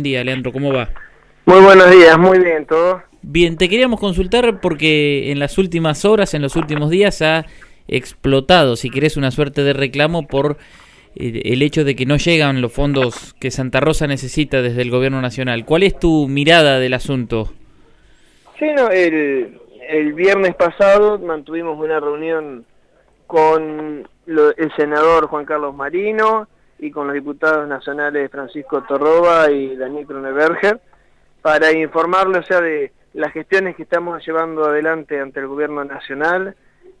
Buen día, Leandro, ¿cómo va? Muy buenos días, muy bien, ¿todo? Bien, te queríamos consultar porque en las últimas horas, en los últimos días, ha explotado, si querés, una suerte de reclamo por eh, el hecho de que no llegan los fondos que Santa Rosa necesita desde el gobierno nacional. ¿Cuál es tu mirada del asunto? Sí, no, el, el viernes pasado mantuvimos una reunión con lo, el senador Juan Carlos Marino, y con los diputados nacionales Francisco Torroba y Daniel Kroneberger para informarle, o sea, de las gestiones que estamos llevando adelante ante el gobierno nacional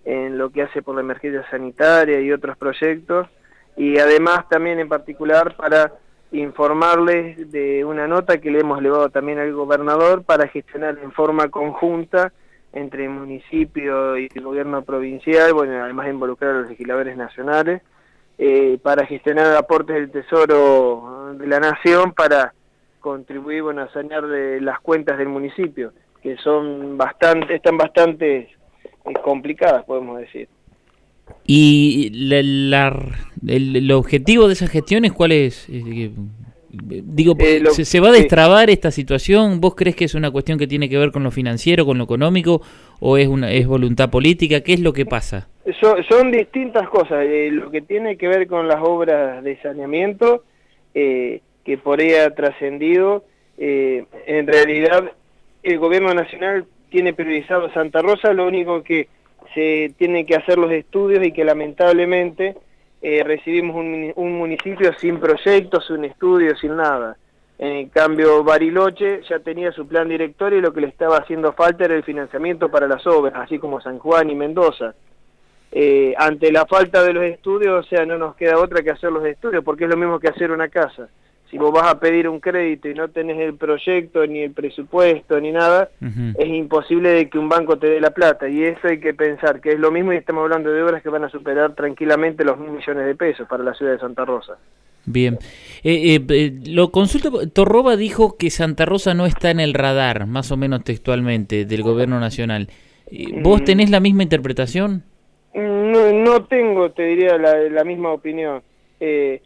en lo que hace por la emergencia sanitaria y otros proyectos y además también en particular para informarles de una nota que le hemos elevado también al gobernador para gestionar en forma conjunta entre el municipio y el gobierno provincial, bueno, además involucrar a los legisladores nacionales, eh, para gestionar aportes del Tesoro de la Nación para contribuir bueno, a sanear de las cuentas del municipio, que son bastante, están bastante eh, complicadas, podemos decir. ¿Y la, el, objetivo de esas gestiones cuál es? Eh, digo, ¿se, ¿se, va a destrabar esta situación? ¿Vos crees que es una cuestión que tiene que ver con lo financiero, con lo económico, o es, una, es voluntad política? ¿Qué es lo que pasa? Son, distintas cosas. Eh, lo que tiene que ver con las obras de saneamiento, eh, que por ahí ha trascendido, eh, en realidad el gobierno nacional tiene priorizado Santa Rosa, lo único que se tiene que hacer los estudios y que lamentablemente recibimos un, un, municipio sin proyectos, sin estudios, sin nada. En cambio, Bariloche ya tenía su plan director y lo que le estaba haciendo falta era el financiamiento para las obras, así como San Juan y Mendoza eh, ante la falta de los estudios, o sea, no nos queda otra que hacer los estudios, porque es lo mismo que hacer una casa. Si vos vas a pedir un crédito y no tenés el proyecto, ni el presupuesto, ni nada, es imposible de que un banco te dé la plata. Y eso hay que pensar, que es lo mismo y estamos hablando de obras que van a superar tranquilamente los mil millones de pesos para la ciudad de Santa Rosa. Bien. Eh, eh, eh lo consulto, Torroba dijo que Santa Rosa no está en el radar, más o menos textualmente, del gobierno nacional. ¿Vos mm. tenés la misma interpretación? No, no tengo, te diría, la, misma opinión. Eh,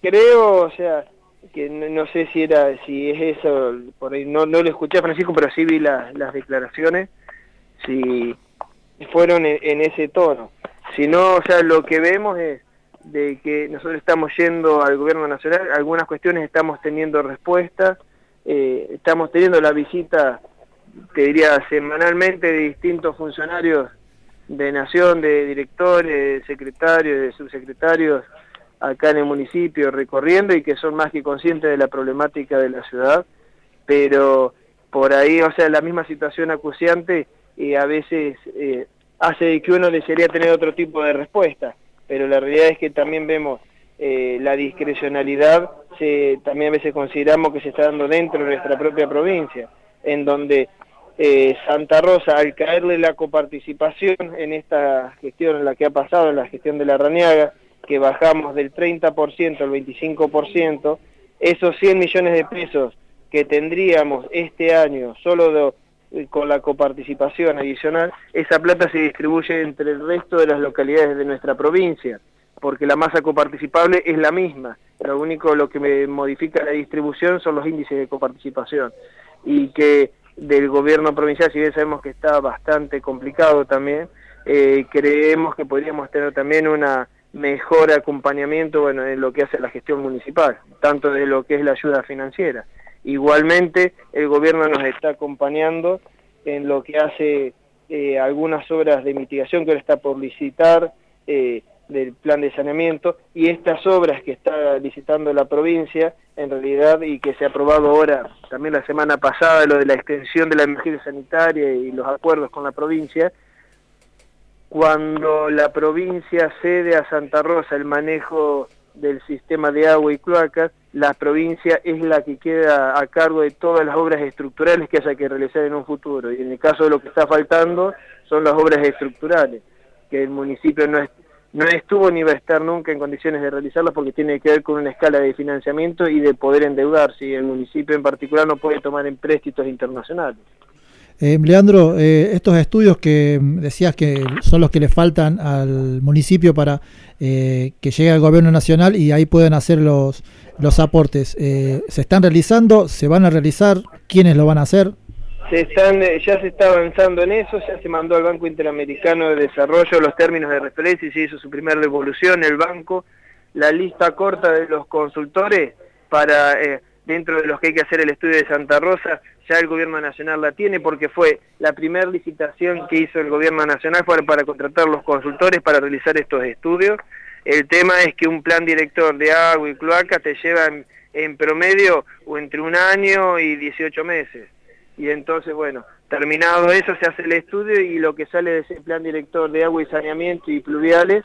creo, o sea, que no, sé si era si es eso, por ahí no, no lo escuché a Francisco, pero sí vi las declaraciones, si fueron en, ese tono. Si no, o sea, lo que vemos es de que nosotros estamos yendo al gobierno nacional, algunas cuestiones estamos teniendo respuestas, eh, estamos teniendo la visita, te diría, semanalmente de distintos funcionarios de nación, de directores, secretarios, de subsecretarios acá en el municipio recorriendo y que son más que conscientes de la problemática de la ciudad, pero por ahí, o sea, la misma situación acuciante y a veces eh, hace que uno desearía tener otro tipo de respuesta, pero la realidad es que también vemos eh, la discrecionalidad, se, también a veces consideramos que se está dando dentro de nuestra propia provincia, en donde eh, Santa Rosa, al caerle la coparticipación en esta gestión, en la que ha pasado, en la gestión de la Raniaga, que bajamos del 30% al 25%, esos 100 millones de pesos que tendríamos este año solo eh, con la coparticipación adicional, esa plata se distribuye entre el resto de las localidades de nuestra provincia, porque la masa coparticipable es la misma. Lo único lo que modifica la distribución son los índices de coparticipación. Y que del gobierno provincial, si bien sabemos que está bastante complicado también, eh, creemos que podríamos tener también una mejor acompañamiento bueno, en lo que hace la gestión municipal, tanto de lo que es la ayuda financiera. Igualmente, el gobierno nos está acompañando en lo que hace eh, algunas obras de mitigación que ahora está por licitar, eh, del plan de saneamiento y estas obras que está licitando la provincia en realidad y que se ha aprobado ahora también la semana pasada lo de la extensión de la emergencia sanitaria y los acuerdos con la provincia cuando la provincia cede a Santa Rosa el manejo del sistema de agua y cloacas, la provincia es la que queda a cargo de todas las obras estructurales que haya que realizar en un futuro. Y en el caso de lo que está faltando son las obras estructurales, que el municipio no, no estuvo ni va a estar nunca en condiciones de realizarlas porque tiene que ver con una escala de financiamiento y de poder endeudarse y el municipio en particular no puede tomar empréstitos internacionales. Eh, Leandro, eh, estos estudios que decías que son los que le faltan al municipio para eh, que llegue al gobierno nacional y ahí puedan hacer los, los aportes, ¿se están realizando? ¿Se van a realizar? ¿Quiénes lo van a hacer? Se están, ya se está avanzando en eso, ya se mandó al Banco Interamericano de Desarrollo los términos de referencia y se hizo su primera devolución, el banco, la lista corta de los consultores para dentro de los que hay que hacer el estudio de Santa Rosa, ya el gobierno nacional la tiene porque fue la primera licitación que hizo el gobierno nacional para, contratar los consultores para realizar estos estudios. El tema es que un plan director de agua y cloaca te lleva en, promedio o entre un año y 18 meses. Y entonces, bueno, terminado eso se hace el estudio y lo que sale de ese plan director de agua y saneamiento y pluviales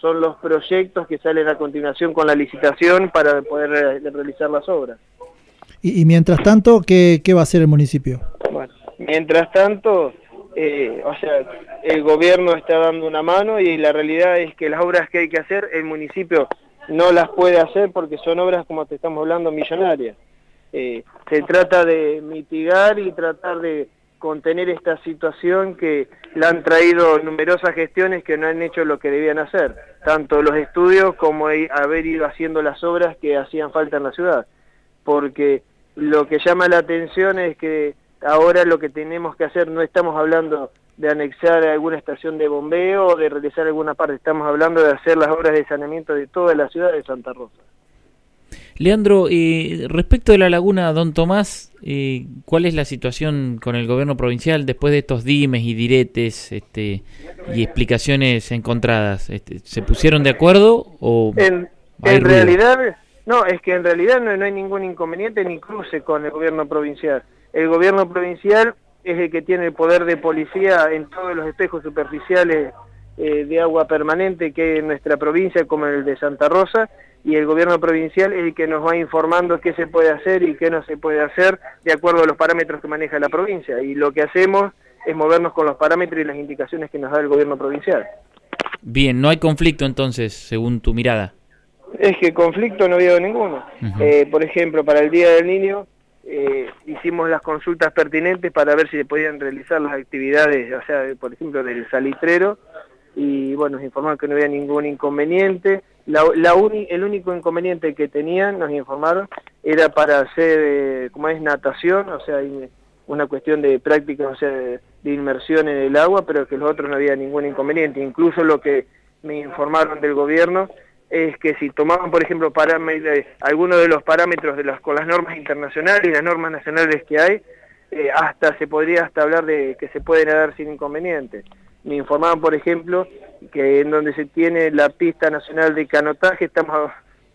son los proyectos que salen a continuación con la licitación para poder realizar las obras. Y, mientras tanto, ¿qué, va a hacer el municipio? Bueno, mientras tanto, eh, o sea, el gobierno está dando una mano y la realidad es que las obras que hay que hacer, el municipio no las puede hacer porque son obras, como te estamos hablando, millonarias. Eh, se trata de mitigar y tratar de contener esta situación que la han traído numerosas gestiones que no han hecho lo que debían hacer, tanto los estudios como haber ido haciendo las obras que hacían falta en la ciudad porque lo que llama la atención es que ahora lo que tenemos que hacer, no estamos hablando de anexar alguna estación de bombeo o de realizar alguna parte, estamos hablando de hacer las obras de saneamiento de toda la ciudad de Santa Rosa. Leandro, eh, respecto de la laguna Don Tomás, eh, ¿cuál es la situación con el gobierno provincial después de estos dimes y diretes este, y explicaciones encontradas? Este, ¿Se pusieron de acuerdo o...? En, en realidad no, es que en realidad no, hay ningún inconveniente ni cruce con el gobierno provincial. El gobierno provincial es el que tiene el poder de policía en todos los espejos superficiales eh, de agua permanente que hay en nuestra provincia, como el de Santa Rosa, y el gobierno provincial es el que nos va informando qué se puede hacer y qué no se puede hacer de acuerdo a los parámetros que maneja la provincia. Y lo que hacemos es movernos con los parámetros y las indicaciones que nos da el gobierno provincial. Bien, no hay conflicto entonces, según tu mirada. Es que conflicto no ha habido ninguno. Eh, por ejemplo, para el Día del Niño eh, hicimos las consultas pertinentes para ver si se podían realizar las actividades, o sea, por ejemplo, del salitrero, y bueno, nos informaron que no había ningún inconveniente. La, el único inconveniente que tenían, nos informaron, era para hacer, eh, como es natación, o sea, una cuestión de práctica, o sea, de, inmersión en el agua, pero que los otros no había ningún inconveniente. Incluso lo que me informaron del gobierno es que si tomaban, por ejemplo, algunos de los parámetros de las, con las normas internacionales y las normas nacionales que hay, eh, hasta se podría hasta hablar de que se pueden dar sin inconveniente. Me informaban, por ejemplo, que en donde se tiene la pista nacional de canotaje, estamos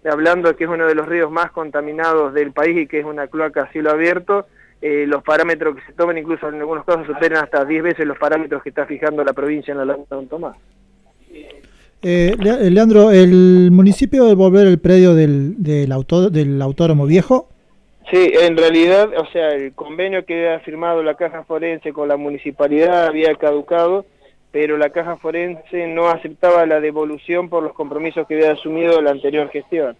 hablando de que es uno de los ríos más contaminados del país y que es una cloaca a cielo abierto, eh, los parámetros que se toman incluso en algunos casos superan hasta 10 veces los parámetros que está fijando la provincia en la laguna de Don Tomás. Eh, eh, Leandro, ¿el municipio devolver el predio del, del, del autódromo viejo? Sí, en realidad, o sea, el convenio que había firmado la Caja Forense con la municipalidad había caducado, pero la Caja Forense no aceptaba la devolución por los compromisos que había asumido la anterior gestión.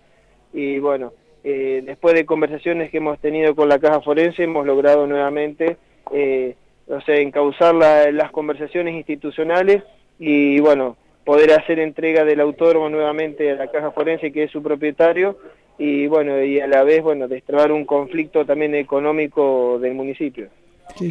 Y bueno, eh, después de conversaciones que hemos tenido con la Caja Forense, hemos logrado nuevamente, eh, o sea, encauzar las conversaciones institucionales y bueno, poder hacer entrega del autódromo nuevamente a la Caja Forense, que es su propietario, y bueno, y a la vez, bueno, destrabar un conflicto también económico del municipio.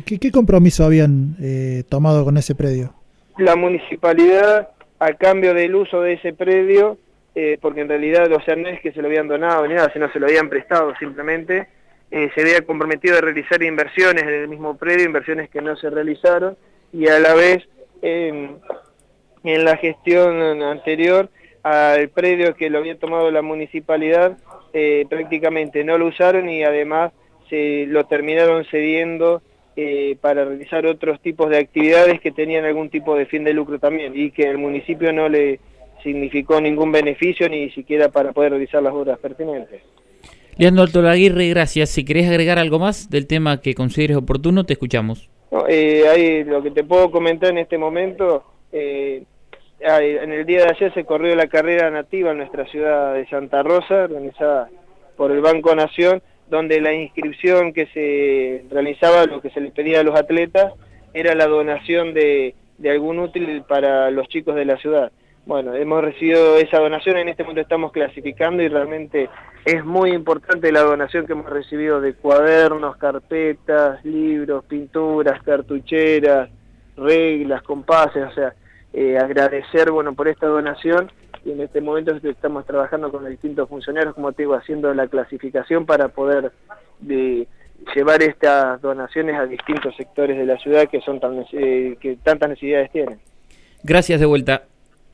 ¿Qué, compromiso habían eh, tomado con ese predio? La municipalidad, a cambio del uso de ese predio, eh, porque en realidad, o sea, no es que se lo habían donado ni nada, sino se lo habían prestado simplemente, eh, se había comprometido a realizar inversiones en el mismo predio, inversiones que no se realizaron, y a la vez en la gestión anterior al predio que lo había tomado la municipalidad, eh, prácticamente no lo usaron y además se lo terminaron cediendo eh, para realizar otros tipos de actividades que tenían algún tipo de fin de lucro también y que el municipio no le significó ningún beneficio ni siquiera para poder realizar las obras pertinentes. Leandro Alto Aguirre, gracias. Si querés agregar algo más del tema que consideres oportuno, te escuchamos. eh, ahí lo que te puedo comentar en este momento, eh, en el día de ayer se corrió la carrera nativa en nuestra ciudad de Santa Rosa, organizada por el Banco Nación, donde la inscripción que se realizaba, lo que se les pedía a los atletas, era la donación de, algún útil para los chicos de la ciudad. Bueno, hemos recibido esa donación, en este momento estamos clasificando y realmente es muy importante la donación que hemos recibido de cuadernos, carpetas, libros, pinturas, cartucheras, reglas, compases, o sea, eh, agradecer bueno por esta donación en este momento estamos trabajando con los distintos funcionarios, como te digo, haciendo la clasificación para poder de, llevar estas donaciones a distintos sectores de la ciudad que son tan, eh, que tantas necesidades tienen. Gracias de vuelta.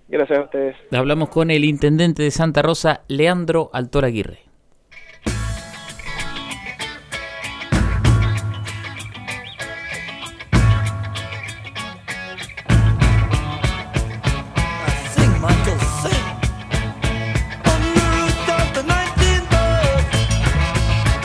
Gracias a ustedes. Hablamos con el intendente de Santa Rosa, Leandro Altor Aguirre.